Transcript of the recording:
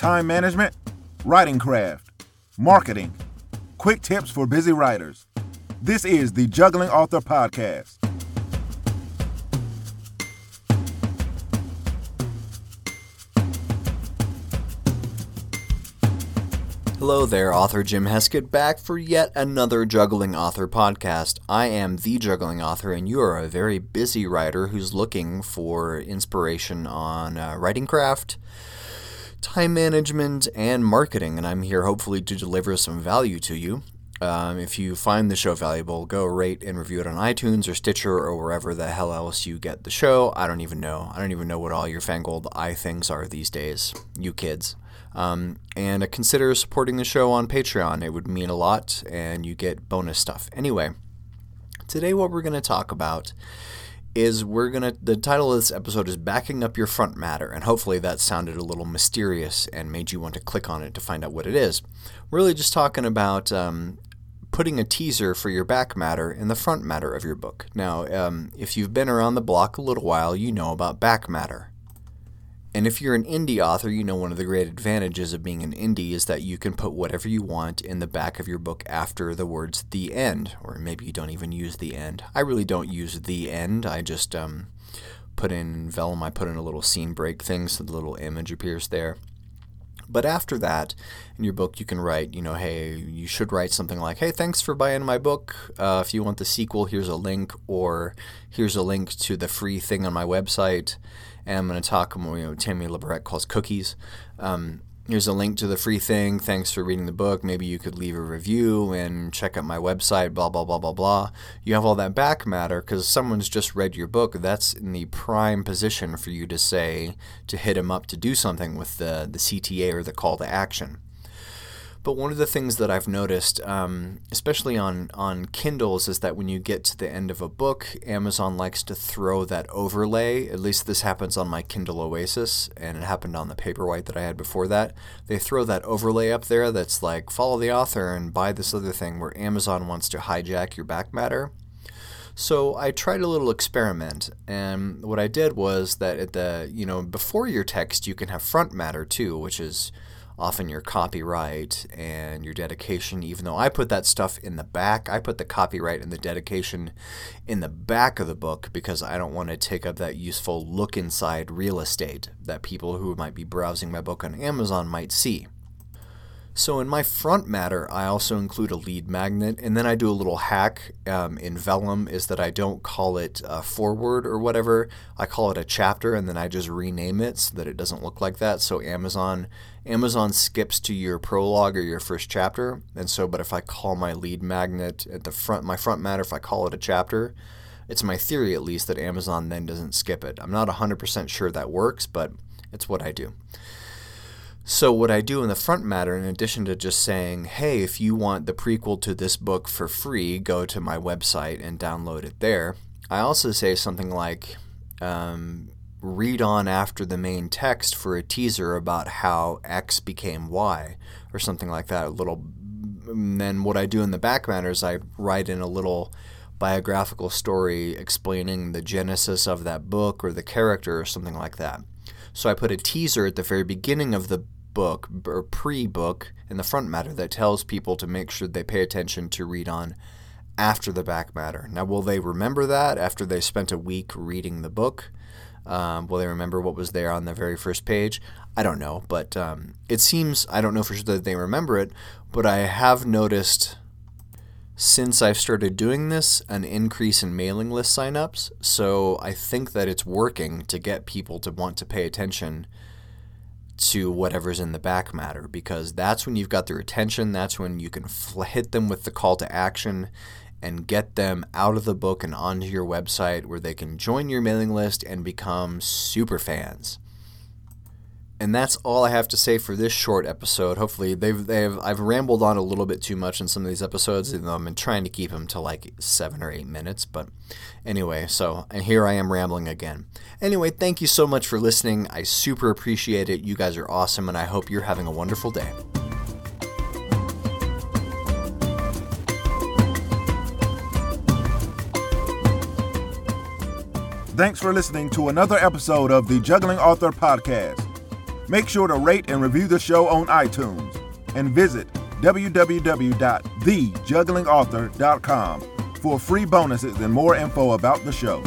time management, writing craft, marketing, quick tips for busy writers. This is the Juggling Author Podcast. Hello there, author Jim Heskett, back for yet another Juggling Author podcast. I am the Juggling Author, and you are a very busy writer who's looking for inspiration on uh, writing craft, time management, and marketing. And I'm here hopefully to deliver some value to you. Um, if you find the show valuable, go rate and review it on iTunes or Stitcher or wherever the hell else you get the show. I don't even know. I don't even know what all your fangled i things are these days, you kids. Um, and consider supporting the show on Patreon. It would mean a lot, and you get bonus stuff. Anyway, today what we're going to talk about is we're to the title of this episode is backing up your front matter and hopefully that sounded a little mysterious and made you want to click on it to find out what it is. We're really just talking about um, putting a teaser for your back matter in the front matter of your book. Now um, if you've been around the block a little while you know about back matter and if you're an indie author, you know one of the great advantages of being an indie is that you can put whatever you want in the back of your book after the words the end, or maybe you don't even use the end. I really don't use the end. I just um, put in Vellum, I put in a little scene break thing so the little image appears there. But after that, in your book, you can write, you know, hey, you should write something like, hey, thanks for buying my book. Uh, if you want the sequel, here's a link, or here's a link to the free thing on my website and I'm going to talk more. You know, Tammi Labrecque calls cookies. Um, here's a link to the free thing. Thanks for reading the book. Maybe you could leave a review and check out my website. Blah blah blah blah blah. You have all that back matter because someone's just read your book. That's in the prime position for you to say to hit them up to do something with the the CTA or the call to action. But one of the things that I've noticed, um, especially on, on Kindles, is that when you get to the end of a book, Amazon likes to throw that overlay. At least this happens on my Kindle Oasis, and it happened on the Paperwhite that I had before that. They throw that overlay up there that's like, follow the author and buy this other thing, where Amazon wants to hijack your back matter. So I tried a little experiment, and what I did was that at the you know before your text you can have front matter too, which is often your copyright and your dedication, even though I put that stuff in the back. I put the copyright and the dedication in the back of the book because I don't want to take up that useful look inside real estate that people who might be browsing my book on Amazon might see. So in my front matter, I also include a lead magnet, and then I do a little hack um, in Vellum is that I don't call it a forward or whatever. I call it a chapter, and then I just rename it so that it doesn't look like that. So Amazon Amazon skips to your prologue or your first chapter, and so but if I call my lead magnet at the front, my front matter, if I call it a chapter, it's my theory at least that Amazon then doesn't skip it. I'm not 100% sure that works, but it's what I do. So, what I do in the front matter, in addition to just saying, hey, if you want the prequel to this book for free, go to my website and download it there, I also say something like, um, read on after the main text for a teaser about how X became Y, or something like that. A little. And then, what I do in the back matter is I write in a little biographical story explaining the genesis of that book or the character or something like that. So I put a teaser at the very beginning of the book or pre-book in the front matter that tells people to make sure they pay attention to read on after the back matter. Now, will they remember that after they spent a week reading the book? Um, will they remember what was there on the very first page? I don't know, but um, it seems I don't know for sure that they remember it, but I have noticed since I've started doing this an increase in mailing list signups. So I think that it's working to get people to want to pay attention to whatever's in the back matter because that's when you've got their attention. That's when you can fl- hit them with the call to action and get them out of the book and onto your website where they can join your mailing list and become super fans. And that's all I have to say for this short episode. Hopefully, they've they've I've rambled on a little bit too much in some of these episodes, though I've been trying to keep them to like seven or eight minutes. But anyway, so and here I am rambling again. Anyway, thank you so much for listening. I super appreciate it. You guys are awesome, and I hope you're having a wonderful day. Thanks for listening to another episode of the Juggling Author Podcast. Make sure to rate and review the show on iTunes and visit www.thejugglingauthor.com for free bonuses and more info about the show.